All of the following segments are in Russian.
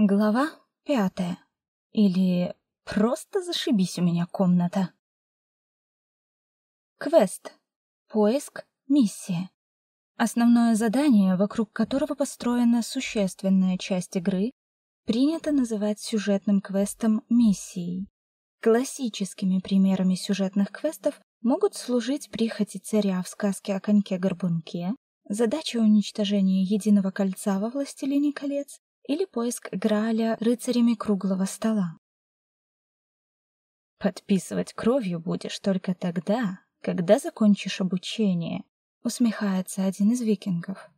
Глава пятая. Или просто зашибись у меня комната. Квест. Поиск. Миссия. Основное задание, вокруг которого построена существенная часть игры, принято называть сюжетным квестом миссией. Классическими примерами сюжетных квестов могут служить прихоти царя в сказке о коньке-горбунке, задача уничтожения единого кольца во «Властелине колец» или поиск Грааля рыцарями круглого стола. Подписывать кровью будешь только тогда, когда закончишь обучение, усмехается один из викингов.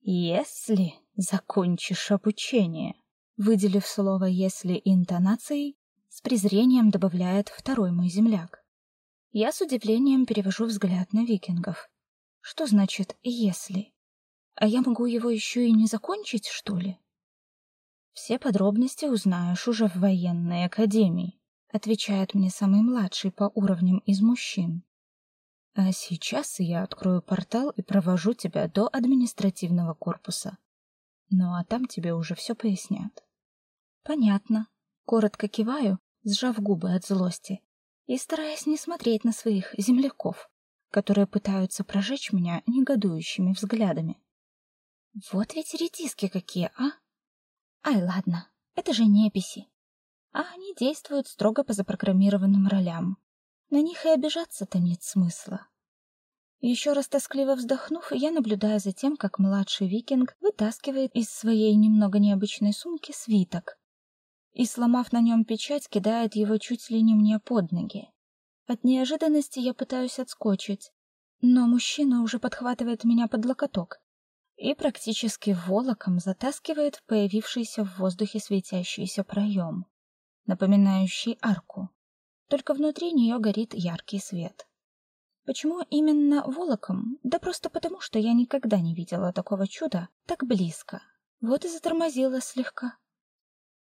Если закончишь обучение, выделив слово если интонацией, с презрением добавляет второй мой земляк. Я с удивлением перевожу взгляд на викингов. Что значит если? А я могу его еще и не закончить, что ли? Все подробности узнаешь уже в военной академии, отвечает мне самый младший по уровням из мужчин. А сейчас я открою портал и провожу тебя до административного корпуса. Ну а там тебе уже все пояснят. Понятно. Коротко киваю, сжав губы от злости и стараясь не смотреть на своих земляков, которые пытаются прожечь меня негодующими взглядами. Вот ведь редиски какие, а? Ай, ладно, это же неписи. А они действуют строго по запрограммированным ролям. На них и обижаться-то нет смысла. Еще раз тоскливо вздохнув, я наблюдаю за тем, как младший викинг вытаскивает из своей немного необычной сумки свиток и, сломав на нем печать, кидает его чуть ли не мне под ноги. От неожиданности я пытаюсь отскочить, но мужчина уже подхватывает меня под локоток и практически волоком затаскивает в появившийся в воздухе светящийся проем, напоминающий арку. Только внутри нее горит яркий свет. Почему именно волоком? Да просто потому, что я никогда не видела такого чуда так близко. Вот и затормозила слегка.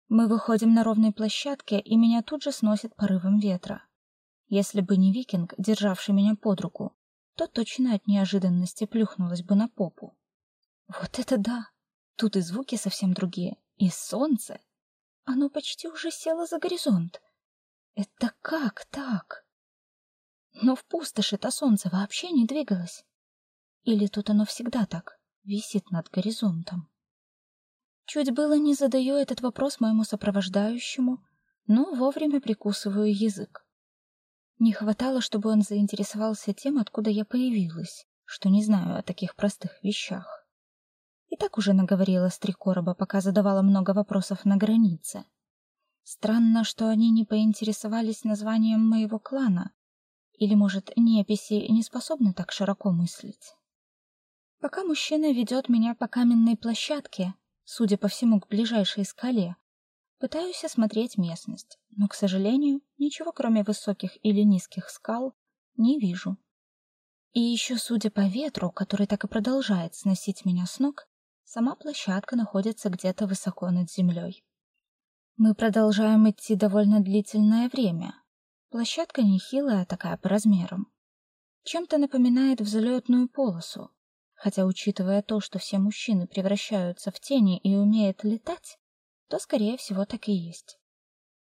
Мы выходим на ровной площадке, и меня тут же сносит порывом ветра. Если бы не викинг, державший меня под руку, то точно от неожиданности плюхнулась бы на попу. Вот это да! Тут и звуки совсем другие, и солнце. Оно почти уже село за горизонт. Это как так? Но в пустоши-то солнце вообще не двигалось. Или тут оно всегда так, висит над горизонтом? Чуть было не задаю этот вопрос моему сопровождающему, но вовремя прикусываю язык. Не хватало, чтобы он заинтересовался тем, откуда я появилась, что не знаю о таких простых вещах. И так уже наговорила с три короба, пока задавала много вопросов на границе. Странно, что они не поинтересовались названием моего клана. Или, может, неписи не способны так широко мыслить. Пока мужчина ведет меня по каменной площадке, судя по всему, к ближайшей скале, пытаюсь осмотреть местность, но, к сожалению, ничего кроме высоких или низких скал не вижу. И еще, судя по ветру, который так и продолжает сносить меня с ног, Сама площадка находится где-то высоко над землей. Мы продолжаем идти довольно длительное время. Площадка нехилая такая по размерам. Чем-то напоминает взлетную полосу. Хотя, учитывая то, что все мужчины превращаются в тени и умеют летать, то, скорее всего, так и есть.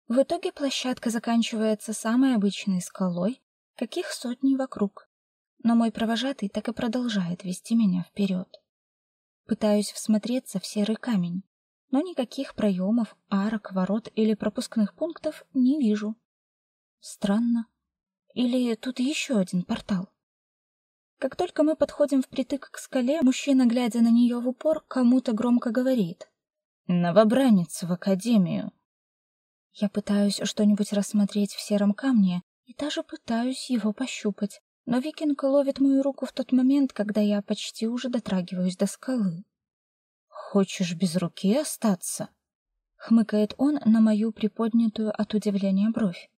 В итоге площадка заканчивается самой обычной скалой, каких сотни вокруг. Но мой провожатый так и продолжает вести меня вперед. Пытаюсь всмотреться в серый камень, но никаких проемов, арок, ворот или пропускных пунктов не вижу. Странно. Или тут еще один портал? Как только мы подходим впритык к скале, мужчина, глядя на нее в упор, кому-то громко говорит: "Новобранец в академию". Я пытаюсь что-нибудь рассмотреть в сером камне и даже пытаюсь его пощупать, но викинг ловит мою руку в тот момент, когда я почти уже дотрагиваюсь до скалы. Хочешь без руки остаться? хмыкает он на мою приподнятую от удивления бровь.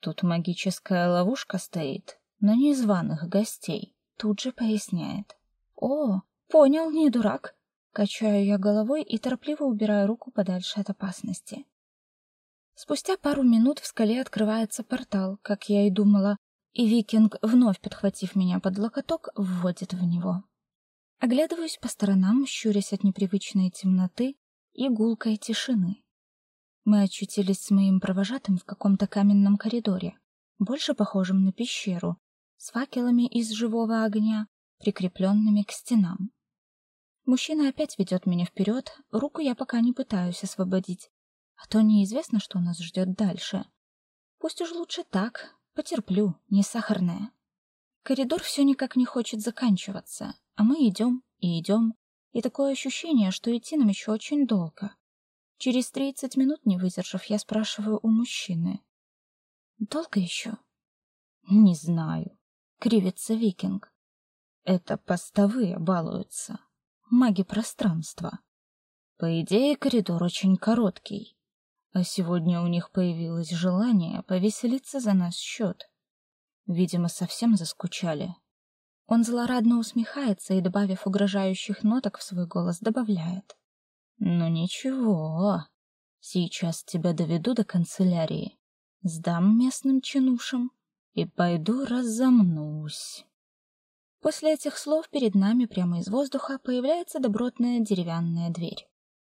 Тут магическая ловушка стоит на незваных гостей. Тут же поясняет. О, понял, не дурак. Качаю я головой и торопливо убираю руку подальше от опасности. Спустя пару минут в скале открывается портал, как я и думала, и викинг, вновь подхватив меня под локоток, вводит в него. Оглядываюсь по сторонам, щурясь от непривычной темноты и гулкой тишины. Мы очутились с моим провожатым в каком-то каменном коридоре, больше похожем на пещеру, с факелами из живого огня, прикрепленными к стенам. Мужчина опять ведет меня вперед, руку я пока не пытаюсь освободить, а то неизвестно, что нас ждет дальше. Пусть уж лучше так, потерплю, не сахарная. Коридор все никак не хочет заканчиваться, а мы идем и идем, и такое ощущение, что идти нам еще очень долго. Через тридцать минут, не выдержав, я спрашиваю у мужчины. «Долго еще?» «Не знаю», — кривится викинг. «Это постовые балуются, маги пространства. По идее, коридор очень короткий, а сегодня у них появилось желание повеселиться за наш счет. Видимо, совсем заскучали». Он злорадно усмехается и, добавив угрожающих ноток в свой голос, добавляет. Ну ничего, сейчас тебя доведу до канцелярии, сдам местным чинушам и пойду разомнусь. После этих слов перед нами прямо из воздуха появляется добротная деревянная дверь.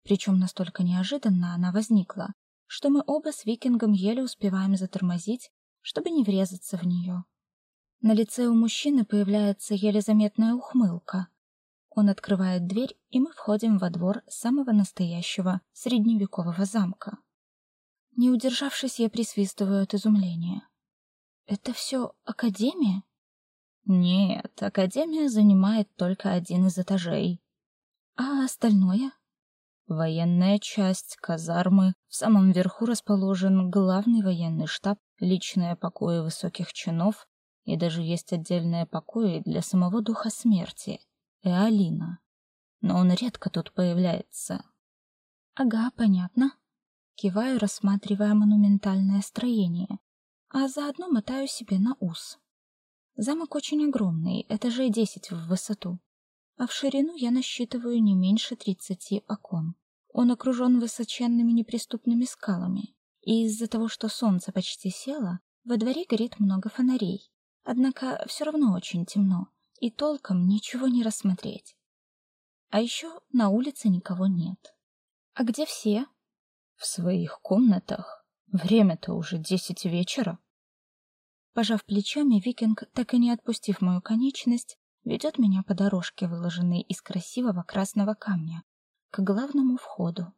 Причем настолько неожиданно она возникла, что мы оба с викингом еле успеваем затормозить, чтобы не врезаться в нее. На лице у мужчины появляется еле заметная ухмылка, он открывает дверь, и мы входим во двор самого настоящего средневекового замка. Не удержавшись, я присвистываю от изумления. Это все академия? Нет, академия занимает только один из этажей. А остальное? Военная часть, казармы. В самом верху расположен главный военный штаб, личные покои высоких чинов, и даже есть отдельные покои для самого духа смерти, и Алина. Но он редко тут появляется. Ага, понятно. Киваю, рассматривая монументальное строение, а заодно мотаю себе на ус. Замок очень огромный, этажей десять в высоту, а в ширину я насчитываю не меньше тридцати окон. Он окружен высоченными неприступными скалами, и из-за того, что солнце почти село, во дворе горит много фонарей. Однако все равно очень темно, и толком ничего не рассмотреть. А еще на улице никого нет. А где все? В своих комнатах. Время-то уже десять вечера. Пожав плечами, викинг, так и не отпустив мою конечность, ведет меня по дорожке, выложенной из красивого красного камня, к главному входу.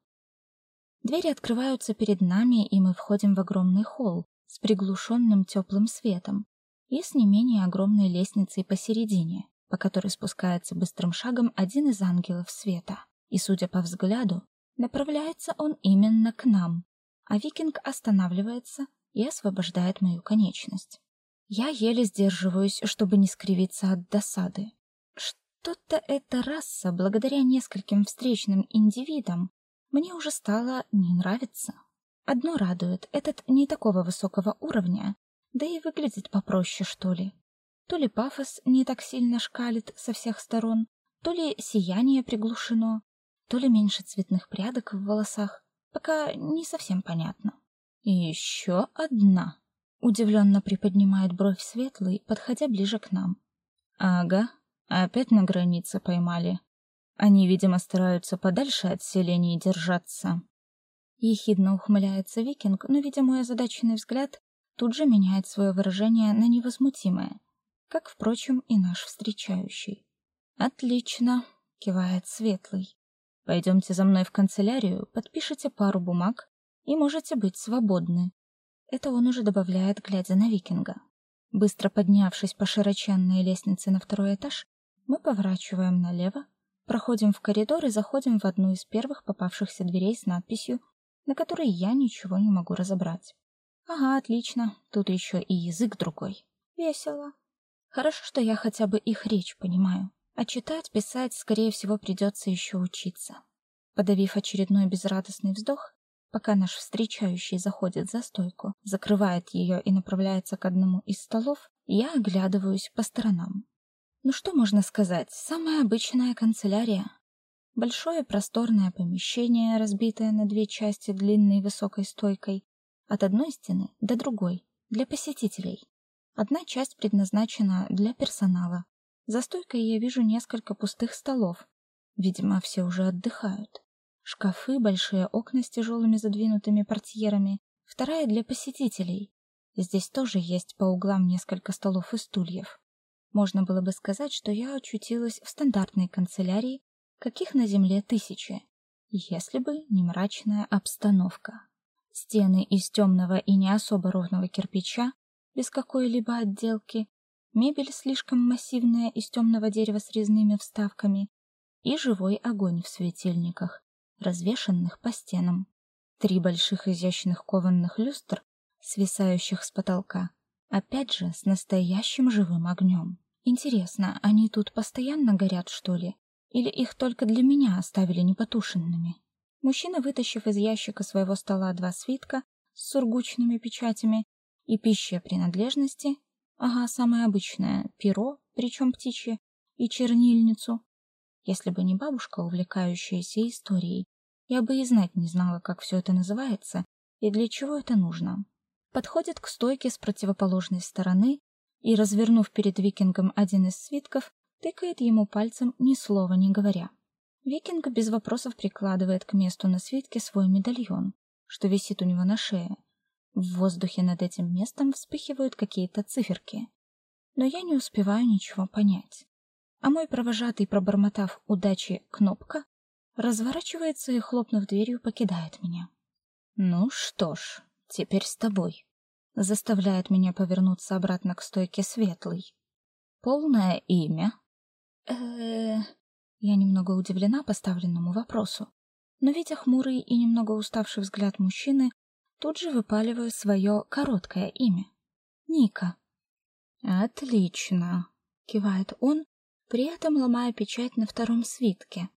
Двери открываются перед нами, и мы входим в огромный холл с приглушенным теплым светом, и с не менее огромной лестницей посередине, по которой спускается быстрым шагом один из ангелов света. И, судя по взгляду, направляется он именно к нам, а викинг останавливается и освобождает мою конечность. Я еле сдерживаюсь, чтобы не скривиться от досады. Что-то эта раса, благодаря нескольким встречным индивидам, мне уже стало не нравиться. Одно радует, этот не такого высокого уровня, да и выглядит попроще, что ли. То ли пафос не так сильно шкалит со всех сторон, то ли сияние приглушено, то ли меньше цветных прядок в волосах. Пока не совсем понятно. И еще одна. Удивленно приподнимает бровь светлый, подходя ближе к нам. Ага, опять на границе поймали. Они, видимо, стараются подальше от селений держаться. Ехидно ухмыляется викинг, но, видя мой озадаченный взгляд, тут же меняет свое выражение на невозмутимое, как, впрочем, и наш встречающий. «Отлично», — кивает Светлый. «Пойдемте за мной в канцелярию, подпишите пару бумаг и можете быть свободны». Это он уже добавляет, глядя на викинга. Быстро поднявшись по широченной лестнице на второй этаж, мы поворачиваем налево, проходим в коридор и заходим в одну из первых попавшихся дверей с надписью, на которой я ничего не могу разобрать. Ага, отлично. Тут еще и язык другой. Весело. Хорошо, что я хотя бы их речь понимаю. А читать, писать, скорее всего, придется еще учиться. Подавив очередной безрадостный вздох, пока наш встречающий заходит за стойку, закрывает ее и направляется к одному из столов, я оглядываюсь по сторонам. Ну что можно сказать? Самая обычная канцелярия. Большое просторное помещение, разбитое на две части длинной высокой стойкой, от одной стены до другой, для посетителей. Одна часть предназначена для персонала. За стойкой я вижу несколько пустых столов. Видимо, все уже отдыхают. Шкафы, большие окна с тяжелыми задвинутыми портьерами, вторая для посетителей. Здесь тоже есть по углам несколько столов и стульев. Можно было бы сказать, что я очутилась в стандартной канцелярии, каких на земле тысячи, если бы не мрачная обстановка. Стены из темного и не особо ровного кирпича, без какой-либо отделки, мебель слишком массивная из темного дерева с резными вставками и живой огонь в светильниках, развешанных по стенам. Три больших изящных кованых люстр, свисающих с потолка, опять же с настоящим живым огнем. Интересно, они тут постоянно горят, что ли? Или их только для меня оставили непотушенными? Мужчина, вытащив из ящика своего стола два свитка с сургучными печатями и пищей принадлежности, ага, самое обычное, перо, причем птичье, и чернильницу. Если бы не бабушка, увлекающаяся историей, я бы и знать не знала, как все это называется и для чего это нужно. Подходит к стойке с противоположной стороны и, развернув перед викингом один из свитков, тыкает ему пальцем, ни слова не говоря. Викинг без вопросов прикладывает к месту на свитке свой медальон, что висит у него на шее. В воздухе над этим местом вспыхивают какие-то циферки. Но я не успеваю ничего понять. А мой провожатый, пробормотав удачи кнопка, разворачивается и, хлопнув дверью, покидает меня. Ну что ж, теперь с тобой. Заставляет меня повернуться обратно к стойке светлый. Полное имя? Э, -э, -э я немного удивлена поставленному вопросу, но видя хмурый и немного уставший взгляд мужчины, тут же выпаливаю свое короткое имя. Ника. Отлично, кивает он, при этом ломая печать на втором свитке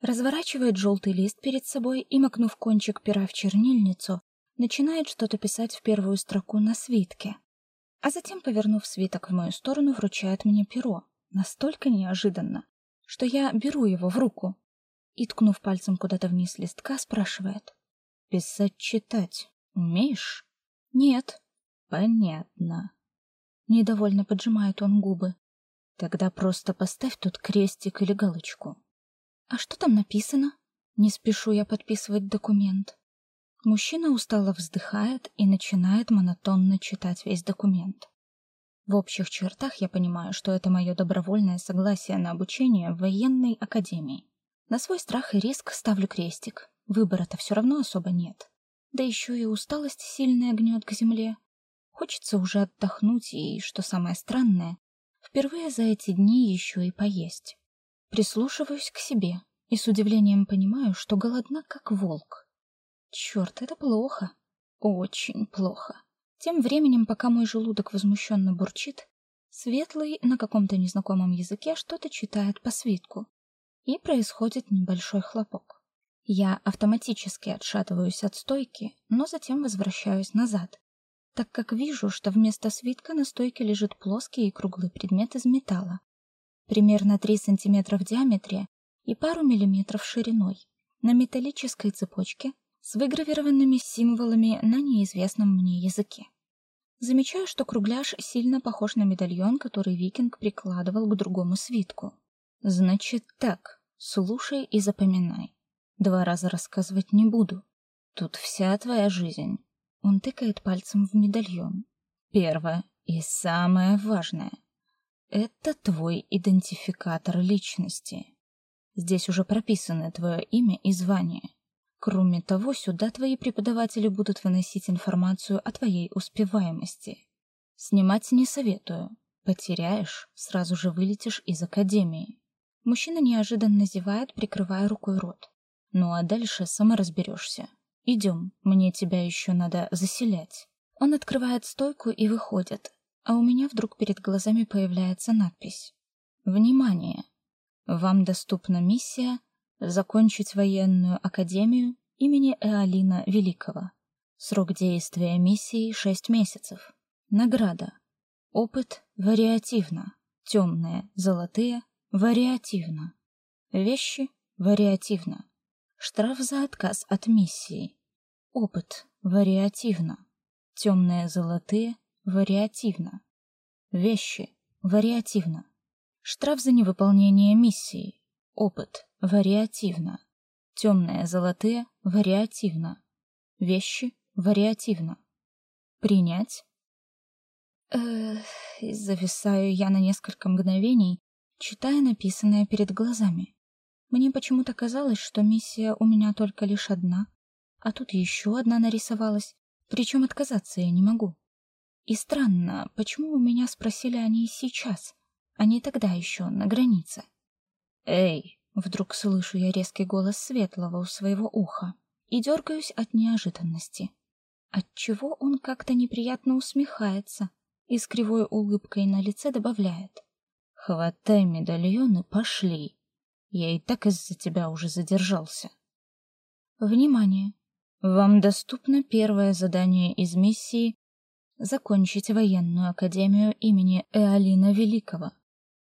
разворачивает желтый лист перед собой и, макнув кончик пера в чернильницу, начинает что-то писать в первую строку на свитке. А затем, повернув свиток в мою сторону, вручает мне перо, настолько неожиданно, что я беру его в руку и, ткнув пальцем куда-то вниз листка, спрашивает. «Писать-читать умеешь?» «Нет». «Понятно». Недовольно поджимает он губы. «Тогда просто поставь тут крестик или галочку. А что там написано? Не спешу я подписывать документ. Мужчина устало вздыхает и начинает монотонно читать весь документ. В общих чертах я понимаю, что это мое добровольное согласие на обучение в военной академии. На свой страх и риск ставлю крестик. Выбора-то все равно особо нет. Да еще и усталость сильная гнет к земле. Хочется уже отдохнуть и, что самое странное, впервые за эти дни еще и поесть. Прислушиваюсь к себе и с удивлением понимаю, что голодна как волк. Черт, это плохо. Очень плохо. Тем временем, пока мой желудок возмущенно бурчит, Светлый на каком-то незнакомом языке что-то читает по свитку. И происходит небольшой хлопок. Я автоматически отшатываюсь от стойки, но затем возвращаюсь назад, так как вижу, что вместо свитка на стойке лежит плоский и круглый предмет из металла, примерно 3 сантиметра в диаметре и пару миллиметров шириной, на металлической цепочке с выгравированными символами на неизвестном мне языке. Замечаю, что кругляш сильно похож на медальон, который викинг прикладывал к другому свитку. Значит так, слушай и запоминай. Два раза рассказывать не буду. Тут вся твоя жизнь. Он тыкает пальцем в медальон. Первое и самое важное — это твой идентификатор личности. Здесь уже прописаны твое имя и звание. Кроме того, сюда твои преподаватели будут выносить информацию о твоей успеваемости. Снимать не советую. Потеряешь, сразу же вылетишь из академии. Мужчина неожиданно зевает, прикрывая рукой рот. Ну а дальше сама разберешься. Идем, мне тебя еще надо заселять. Он открывает стойку и выходит, а у меня вдруг перед глазами появляется надпись. Внимание! Вам доступна миссия закончить военную академию имени Эолина Великого. Срок действия миссии 6 месяцев. Награда. Опыт вариативно. Темные, золотые вариативно. Вещи вариативно. Штраф за отказ от миссии. Опыт вариативно. Темные, золотые вариативно. Вещи вариативно. Штраф за невыполнение миссии. Опыт вариативно. Темные, золотые — вариативно. Вещи — вариативно. Принять? Эх, зависаю я на несколько мгновений, читая написанное перед глазами. Мне почему-то казалось, что миссия у меня только лишь одна, а тут еще одна нарисовалась, причем отказаться я не могу. И странно, почему у меня спросили они сейчас, а не тогда еще, на границе. «Эй!» — вдруг слышу я резкий голос Светлого у своего уха и дергаюсь от неожиданности. Отчего он как-то неприятно усмехается и с кривой улыбкой на лице добавляет. «Хватай медальоны, пошли!» Я и так из-за тебя уже задержался. Внимание! Вам доступно первое задание из миссии закончить военную академию имени Эолина Великого,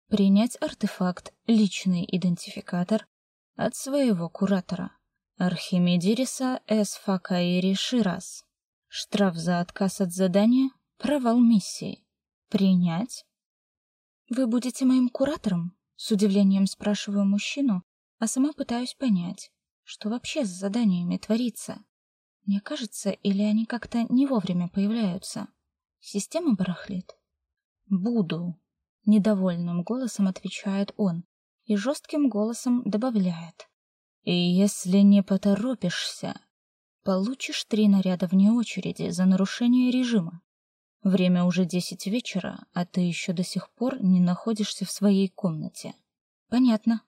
принять артефакт «Личный идентификатор» от своего куратора Архимедириса Эсфакаири Ширас. Штраф за отказ от задания — провал миссии. Принять? Вы будете моим куратором? С удивлением спрашиваю мужчину, а сама пытаюсь понять, что вообще с заданиями творится. Мне кажется, или они как-то не вовремя появляются. Система барахлит. Буду, недовольным голосом отвечает он и жестким голосом добавляет: И если не поторопишься, получишь три наряда вне очереди за нарушение режима. Время уже десять вечера, а ты еще до сих пор не находишься в своей комнате. Понятно.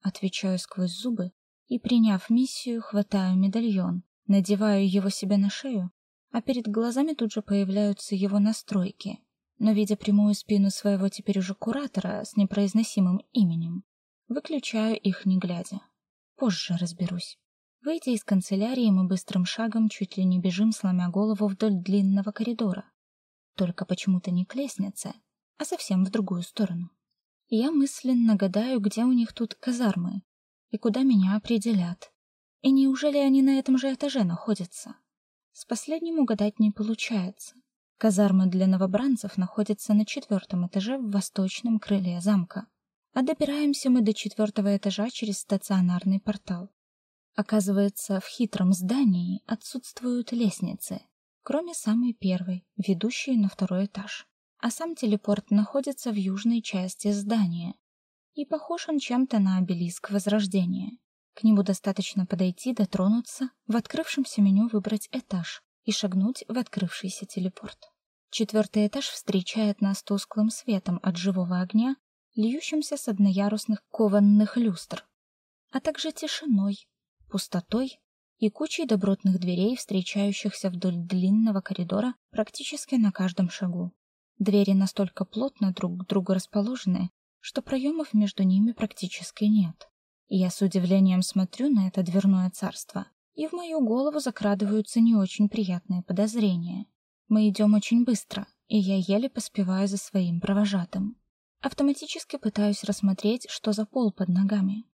Отвечаю сквозь зубы и, приняв миссию, хватаю медальон, надеваю его себе на шею, а перед глазами тут же появляются его настройки. Но, видя прямую спину своего теперь уже куратора с непроизносимым именем, выключаю их не глядя. Позже разберусь. Выйдя из канцелярии, мы быстрым шагом чуть ли не бежим, сломя голову вдоль длинного коридора. Только почему-то не к лестнице, а совсем в другую сторону. Я мысленно гадаю, где у них тут казармы и куда меня определят. И неужели они на этом же этаже находятся? С последним угадать не получается. Казармы для новобранцев находятся на четвертом этаже в восточном крыле замка. А добираемся мы до четвертого этажа через стационарный портал. Оказывается, в хитром здании отсутствуют лестницы, кроме самой первой, ведущей на второй этаж. А сам телепорт находится в южной части здания. И похож он чем-то на обелиск Возрождения. К нему достаточно подойти, дотронуться, в открывшемся меню выбрать этаж и шагнуть в открывшийся телепорт. Четвертый этаж встречает нас тусклым светом от живого огня, льющимся с одноярусных кованных люстр, а также тишиной, пустотой и кучей добротных дверей, встречающихся вдоль длинного коридора практически на каждом шагу. Двери настолько плотно друг к другу расположены, что проемов между ними практически нет. Я с удивлением смотрю на это дверное царство, и в мою голову закрадываются не очень приятные подозрения. Мы идем очень быстро, и я еле поспеваю за своим провожатым. Автоматически пытаюсь рассмотреть, что за пол под ногами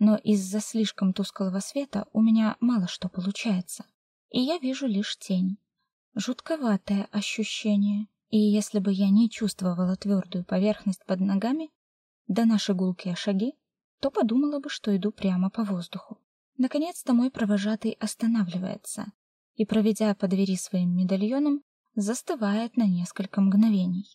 но из-за слишком тусклого света у меня мало что получается, и я вижу лишь тень. Жутковатое ощущение, и если бы я не чувствовала твердую поверхность под ногами, да наши гулкие шаги, то подумала бы, что иду прямо по воздуху. Наконец-то мой провожатый останавливается и, проведя по двери своим медальоном, застывает на несколько мгновений.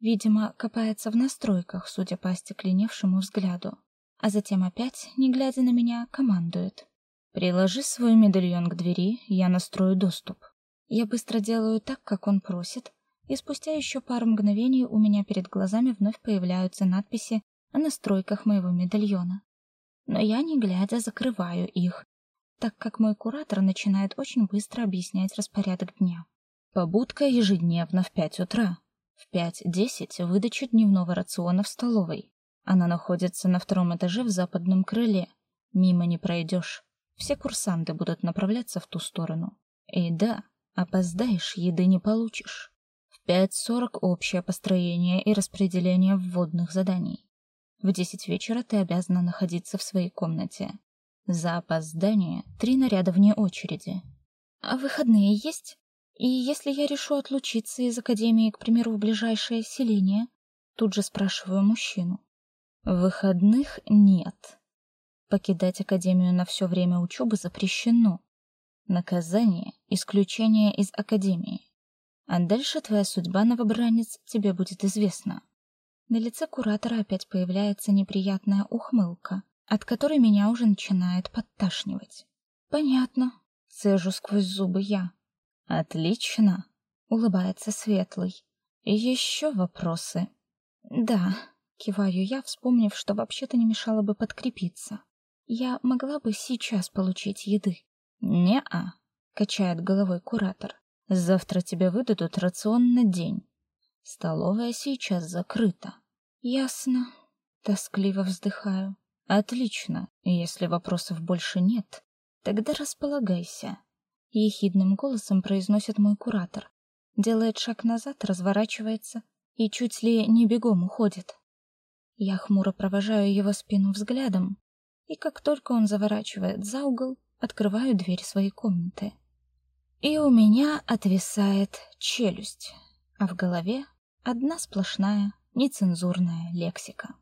Видимо, копается в настройках, судя по остекленевшему взгляду а затем опять, не глядя на меня, командует. «Приложи свой медальон к двери, я настрою доступ». Я быстро делаю так, как он просит, и спустя еще пару мгновений у меня перед глазами вновь появляются надписи о настройках моего медальона. Но я, не глядя, закрываю их, так как мой куратор начинает очень быстро объяснять распорядок дня. Побудка ежедневно в пять утра. В пять десять выдача дневного рациона в столовой. Она находится на втором этаже в западном крыле. Мимо не пройдешь. Все курсанты будут направляться в ту сторону. И да, опоздаешь, еды не получишь. В 5.40 общее построение и распределение вводных заданий. В 10 вечера ты обязана находиться в своей комнате. За опоздание три наряда вне очереди. А выходные есть? И если я решу отлучиться из академии, к примеру, в ближайшее селение, тут же спрашиваю мужчину. Выходных нет. Покидать академию на все время учебы запрещено. Наказание — исключение из академии. А дальше твоя судьба, новобранец, тебе будет известна. На лице куратора опять появляется неприятная ухмылка, от которой меня уже начинает подташнивать. Понятно. Цежу сквозь зубы я. Отлично, улыбается Светлый. Еще вопросы? Да, киваю я, вспомнив, что вообще-то не мешало бы подкрепиться. Я могла бы сейчас получить еды. Не-а, качает головой куратор. Завтра тебе выдадут рацион на день. Столовая сейчас закрыта. Ясно. Тоскливо вздыхаю. Отлично. Если вопросов больше нет, тогда располагайся. Ехидным голосом произносит мой куратор. Делает шаг назад, разворачивается и чуть ли не бегом уходит. Я хмуро провожаю его спину взглядом, и как только он заворачивает за угол, открываю дверь своей комнаты. И у меня отвисает челюсть, а в голове одна сплошная нецензурная лексика.